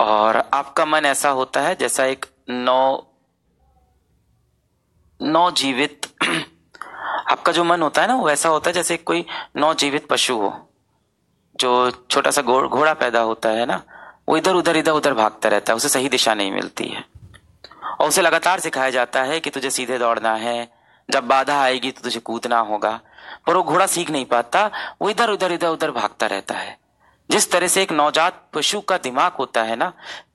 और आपका मन ऐसा होता है जैसा एक नौ नौ जीवित आपका जो मन होता है ना, वो ऐसा होता है जैसे कोई नौ जीवित पशु हो, जो छोटा सा घोड़ा पैदा होता है ना, वो इधर, उधर इधर, उधर भागता रहता है, उसे सही दिशा नहीं मिलती है। और उसे लगातार सिखाया जाता है कि तुझे सीधे दौड़ना है, जब बाधा आएगी तो तुझे कूदना होगा, पर वो घोड़ा सीख नहीं पाता, वो इधर, उधर इधर, उधर भागता रहता है। जिस तरह से एक नवजात पशु का दिमाग होता है ना,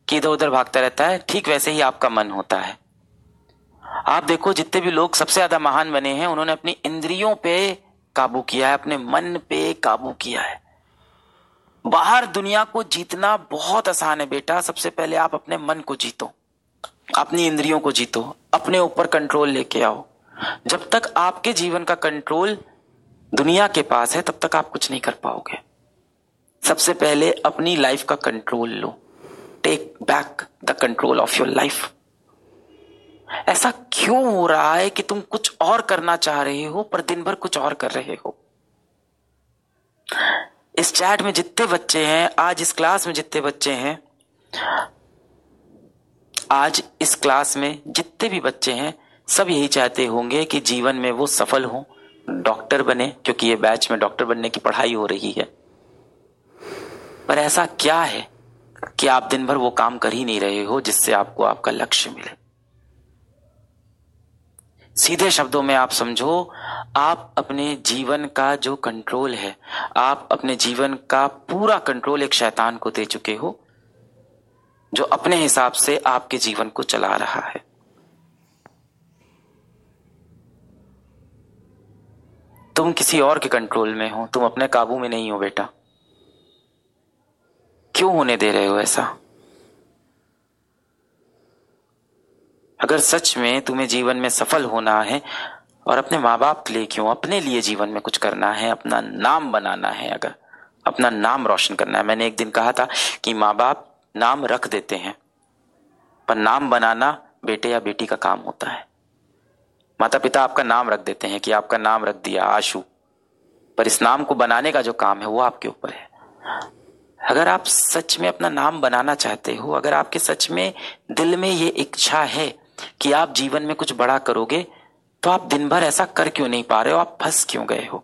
कि इधर उधर भागता रहता है, ठीक वैसे ही आपका मन होता है। आप देखो, जितने भी लोग सबसे ज़्यादा महान बने हैं, उन्होंने अपनी इंद्रियों पे काबू किया है, अपने मन पे काबू किया है। बाहर दुनिया को जीतना बहुत आसान है बेटा। सबसे पहले आप अपने मन को जीतो, अपनी इंद्रियों को जीतो, अपने ऊपर कंट्रोल लेके आओ। जब तक आपके जीवन का कंट्रोल दुनिया के पास है, तब तक आप कुछ नहीं कर पाओगे। सबसे पहले अपनी लाइफ का control low. Take back the control of your life ऐसा क्यों हो रहा है कि तुम कुछ और करना चाह रहे हो, पर दिन भर कुछ और कर रहे हो? इस चैट में जितने बच्चे हैं, आज इस क्लास में जितने बच्चे हैं, आज इस क्लास में जितने भी बच्चे हैं, सब यही चाहते होंगे कि जीवन में वो सफल हो डॉक्टर बने, क्योंकि ये बैच में डॉक्टर बनने की पढ़ाई हो रही है। पर ऐसा क्या है कि आप दिन भर वो काम कर ही नहीं रहे हो जिससे आपको आपका लक्ष्य मिले? सीधे शब्दों में आप समझो, आप अपने जीवन का जो कंट्रोल है, आप अपने जीवन का पूरा कंट्रोल एक शैतान को दे चुके हो, जो अपने हिसाब से आपके जीवन को चला रहा है। तुम किसी और के कंट्रोल में हो, तुम अपने काबू में नहीं हो बेटा। क्यों होने दे रहे हो ऐसा? अगर सच में तुम्हें जीवन में सफल होना है और अपने माँ बाप के लिए क्यों, अपने लिए जीवन में कुछ करना है, अपना नाम बनाना है अगर, अपना नाम रोशन करना है। मैंने एक दिन कहा था कि माँ बाप नाम रख देते हैं, पर नाम बनाना बेटे या बेटी का काम होता है। माता पिता आपका नाम रख देते हैं कि आपका नाम रख दिया आशु, पर इस नाम को बनाने का जो काम है वो आपके ऊपर है। अगर आप सच में अपना नाम बनाना चाहते हो, अगर आपके सच में दिल में ये इच्छा है कि आप जीवन में कुछ बड़ा करोगे तो आप दिन भर ऐसा कर क्यों नहीं पा रहे हो? आप फंस क्यों गए हो?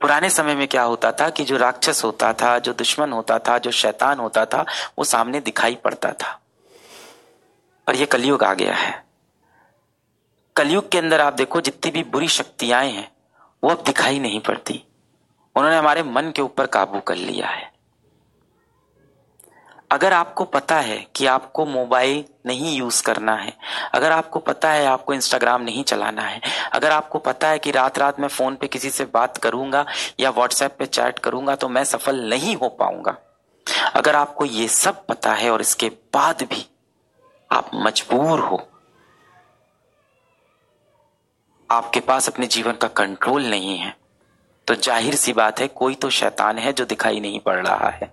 पुराने समय में क्या होता था कि जो राक्षस होता था, जो दुश्मन होता था, जो शैतान होता था, वो सामने दिखाई पड़ता था। और ये कलयुग आ गया है। कलयुग के अंदर आप देखो, जितनी भी बुरी शक्तियाँ हैं वो अब दिखाई नहीं पड़ती। उन्होंने हमारे मन के ऊपर काबू कर लिया है। अगर आपको पता है कि आपको मोबाइल नहीं यूज़ करना है, अगर आपको पता है आपको इंस्टाग्राम नहीं चलाना है, अगर आपको पता है कि रात रात में फ़ोन पे किसी से बात करूँगा या व्हाट्सएप पे चैट करूँगा तो मैं सफल नहीं हो पाऊँगा। अगर आपको ये सब पता है और इसके बाद भी आप मजबूर हो आपके पास अपने जीवन का कंट्रोल नहीं है। तो ज़ाहिर सी बात है, कोई तो शैतान है जो दिखाई नहीं पड़ रहा है।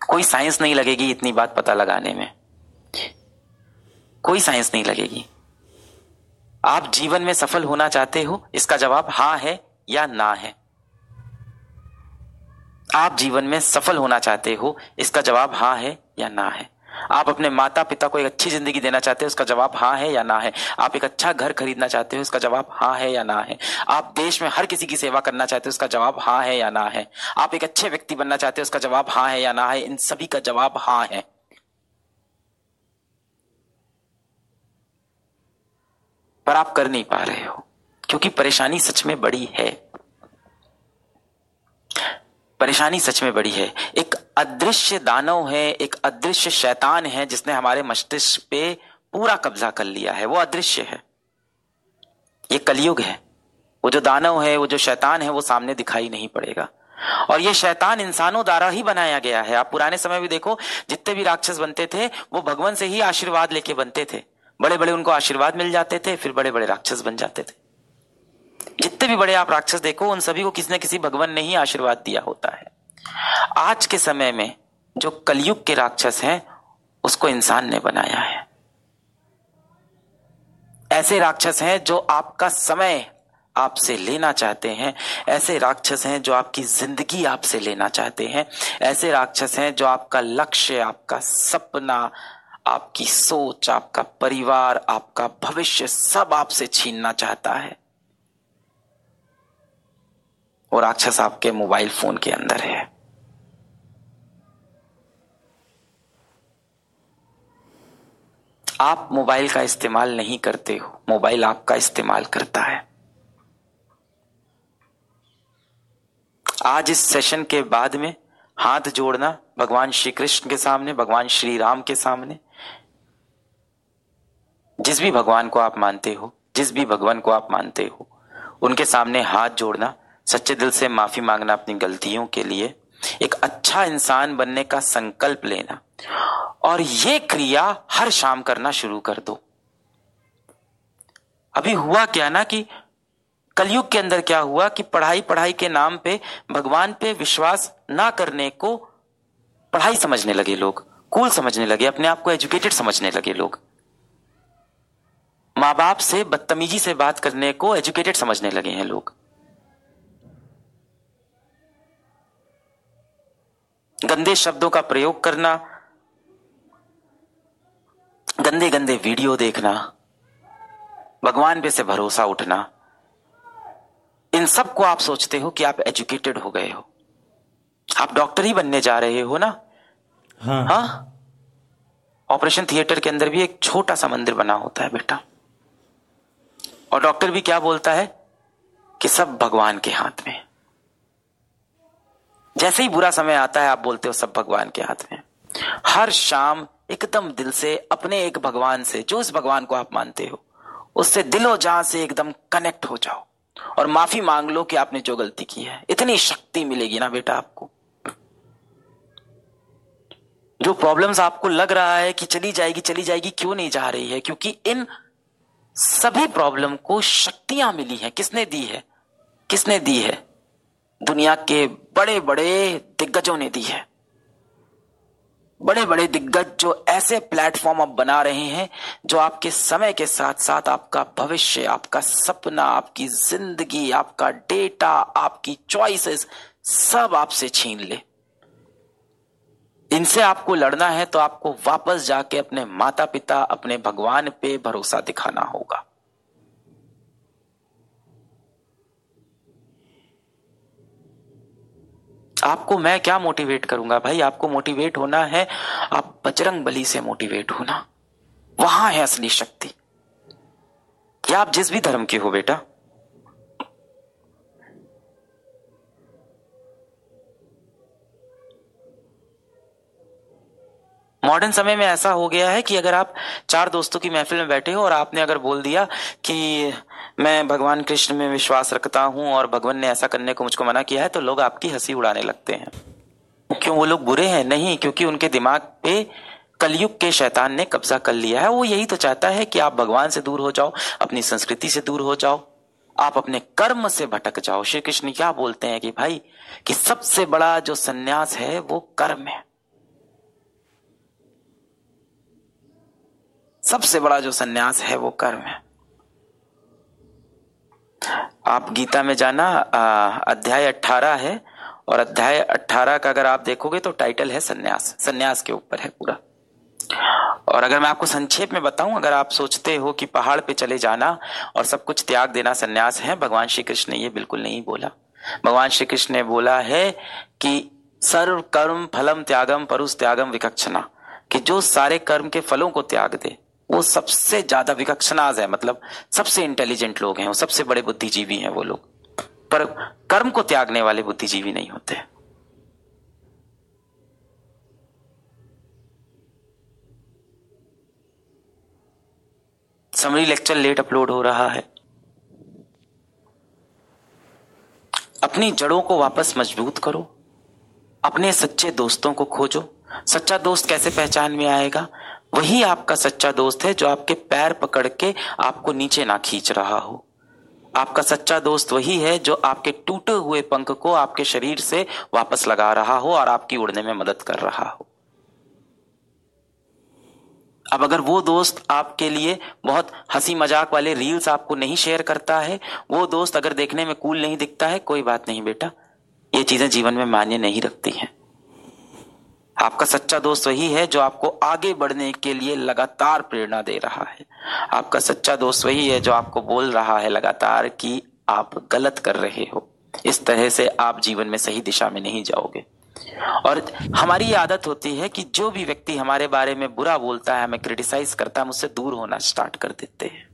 कोई साइंस नहीं लगेगी इतनी बात पता लगाने में। कोई साइंस नहीं लगेगी। आप जीवन में सफल होना चाहते हो, इसका जवाब हाँ है या ना है। आप जीवन में सफल होना चाहते हो, इसका जवाब हाँ है या ना है। आप अपने माता पिता को एक अच्छी ज़िंदगी देना चाहते हो, उसका जवाब हाँ है या ना है? आप एक अच्छा घर खरीदना चाहते हो, उसका जवाब हाँ है या ना है? आप देश में हर किसी की सेवा करना चाहते हो, उसका जवाब हाँ है या ना है? आप एक अच्छे व्यक्ति बनना चाहते हो, उसका जवाब हाँ है या ना है? इन सभी का जवाब हाँ है। पर आप कर नहीं पा रहे हो, क्योंकि परेशानी सच में बड़ी है। परेशानी सच में बड़ी है। एक अदृश्य दानव है, एक अदृश्य शैतान है, जिसने हमारे मस्तिष्क पे पूरा कब्जा कर लिया है। वो अदृश्य है। ये कलयुग है। वो जो दानव है, वो जो शैतान है, वो सामने दिखाई नहीं पड़ेगा। और ये शैतान इंसानों द्वारा ही बनाया गया है। आप पुराने समय भी देखो, जितने भी राक्षस बनते थे, वो भगवान से ही आशीर्वाद लेके बनते थे। बड़े बड़े उनको आशीर्वाद मिल जाते थे, फिर बड़े बड़े राक्षस बन जाते थे। जितने भी बड़े आप राक्षस देखो, उन सभी को किसी न किसी भगवान ने ही आशीर्वाद दिया होता है। आज के समय में जो कलयुग के राक्षस हैं, उसको इंसान ने बनाया है। ऐसे राक्षस हैं जो आपका समय आपसे लेना चाहते हैं, ऐसे राक्षस हैं जो आपकी ज़िंदगी आपसे लेना चाहते हैं, ऐसे राक्षस हैं जो आपका लक्ष्य, आपका सपना, आपकी सोच, आपका परिवार, आपका भविष्य सब आपसे छीनना चाहता है। वो राक्षस आपके मोबाइल फ़ोन के अंदर है। आप मोबाइल का इस्तेमाल नहीं करते हो। मोबाइल आपका इस्तेमाल करता है। आज इस सेशन के बाद में हाथ जोड़ना भगवान श्री कृष्ण के सामने, भगवान श्री राम के सामने। जिस भी भगवान को आप मानते हो, जिस भी भगवान को आप मानते हो, उनके सामने हाथ जोड़ना, सच्चे दिल से माफ़ी मांगना अपनी गलतियों के लिए एक अच्छा इंसान बनने का संकल्प लेना और ये क्रिया हर शाम करना शुरू कर दो। अभी हुआ क्या ना कि कलयुग के अंदर क्या हुआ कि पढ़ाई पढ़ाई के नाम पे, भगवान पे विश्वास ना करने को पढ़ाई समझने लगे लोग, कूल समझने लगे, अपने आप को एजुकेटेड समझने लगे लोग। माँ बाप से, बदतमीजी से बात करने को एजुकेटेड समझने लगे हैं लोग। गंदे शब्दों का प्रयोग करना गंदे गंदे वीडियो देखना भगवान पे से भरोसा उठना इन सबको आप सोचते हो कि आप एजुकेटेड हो गए हो। आप डॉक्टर ही बनने जा रहे हो ना? हाँ। हा? ऑपरेशन थिएटर के अंदर भी एक छोटा सा मंदिर बना होता है बेटा। और डॉक्टर भी क्या बोलता है कि सब भगवान के हाथ में। जैसे ही बुरा समय आता है, आप बोलते हो सब भगवान के हाथ में। हर शाम एकदम दिल से, अपने एक भगवान से, जो उस भगवान को आप मानते हो, उससे दिलो जहाँ से एकदम कनेक्ट हो जाओ। और माफ़ी मांग लो कि आपने जो गलती की है। इतनी शक्ति मिलेगी ना बेटा आपको। जो प्रॉब्लम्स आपको लग रहा है कि चली जाएगी चली जाएगी, क्यों नहीं जा रही है? क्योंकि इन सभी प्रॉब्लम को शक्तियाँ मिली हैं। किसने दी है? किसने दी है? दुनिया के बड़े बड़े दिग्गजों ने दी है। बड़े बड़े दिग्गज जो ऐसे प्लेटफॉर्म अब बना रहे हैं, जो आपके समय के साथ साथ आपका भविष्य, आपका सपना, आपकी ज़िंदगी, आपका डेटा, आपकी चॉइसेस सब आपसे छीन ले। इनसे आपको लड़ना है तो आपको वापस जाके अपने माता पिता अपने भगवान पे भरोसा दिखाना होगा। आपको मैं क्या मोटिवेट करूँगा भाई? आपको मोटिवेट होना है, आप बजरंग बली से मोटिवेट होना। वहाँ है असली शक्ति। क्या आप जिस भी धर्म के हो बेटा मॉडर्न समय में ऐसा हो गया है कि अगर आप चार दोस्तों की महफिल में बैठे हो और आपने अगर बोल दिया कि मैं भगवान कृष्ण में विश्वास रखता हूँ और भगवान ने ऐसा करने को मुझको मना किया है तो लोग आपकी हँसी उड़ाने लगते हैं। क्यों वो लोग बुरे हैं? नहीं, क्योंकि उनके दिमाग पे कलयुग के शैतान ने कब्जा कर लिया है। वो यही तो चाहता है कि आप भगवान से दूर हो जाओ, अपनी संस्कृति से दूर हो जाओ, आप अपने कर्म से भटक जाओ। श्री कृष्ण क्या बोलते हैं कि भाई, कि सबसे बड़ा जो सन्यास है, वो कर्म है। सबसे बड़ा जो सन्यास है वो कर्म है। आप गीता में जाना अध्याय अट्ठारह है, और अध्याय अट्ठारह का अगर आप देखोगे तो टाइटल है सन्यास। सन्यास के ऊपर है पूरा। और अगर मैं आपको संक्षेप में बताऊँ, अगर आप सोचते हो कि पहाड़ पे चले जाना और सब कुछ त्याग देना सन्यास है, भगवान श्री कृष्ण ने ये बिल्कुल नहीं बोला। भगवान श्री कृष्ण ने बोला है कि सर्व कर्म फलम त्यागम परुष त्यागम विकक्षणा, कि जो सारे कर्म के फलों को त्याग दे वो सबसे ज़्यादा विकक्षनाज है मतलब सबसे इंटेलिजेंट लोग हैं, वो सबसे बड़े बुद्धिजीवी हैं वो लोग। पर कर्म को त्यागने वाले बुद्धिजीवी नहीं होते। समरी लेक्चर लेट अपलोड हो रहा है। अपनी जड़ों को वापस मज़बूत करो। अपने सच्चे दोस्तों को खोजो। सच्चा दोस्त कैसे पहचान में आएगा? वही आपका सच्चा दोस्त है जो आपके पैर पकड़ के आपको नीचे ना खींच रहा हो। आपका सच्चा दोस्त वही है जो आपके टूटे हुए पंख को आपके शरीर से वापस लगा रहा हो और आपकी उड़ने में मदद कर रहा हो। अब अगर वो दोस्त आपके लिए बहुत हँसी मज़ाक वाले रील्स आपको नहीं शेयर करता है, वो दोस्त अगर देखने में कूल नहीं दिखता है, कोई बात नहीं बेटा। ये चीज़ें जीवन में मान्य नहीं रखती हैं। आपका सच्चा दोस्त वही है जो आपको आगे बढ़ने के लिए लगातार प्रेरणा दे रहा है। आपका सच्चा दोस्त वही है जो आपको बोल रहा है लगातार कि आप गलत कर रहे हो। इस तरह से आप जीवन में सही दिशा में नहीं जाओगे। और हमारी आदत होती है कि जो भी व्यक्ति हमारे बारे में बुरा बोलता है, हमें क्रिटिसाइज करता है, हम उससे दूर होना स्टार्ट कर देते हैं।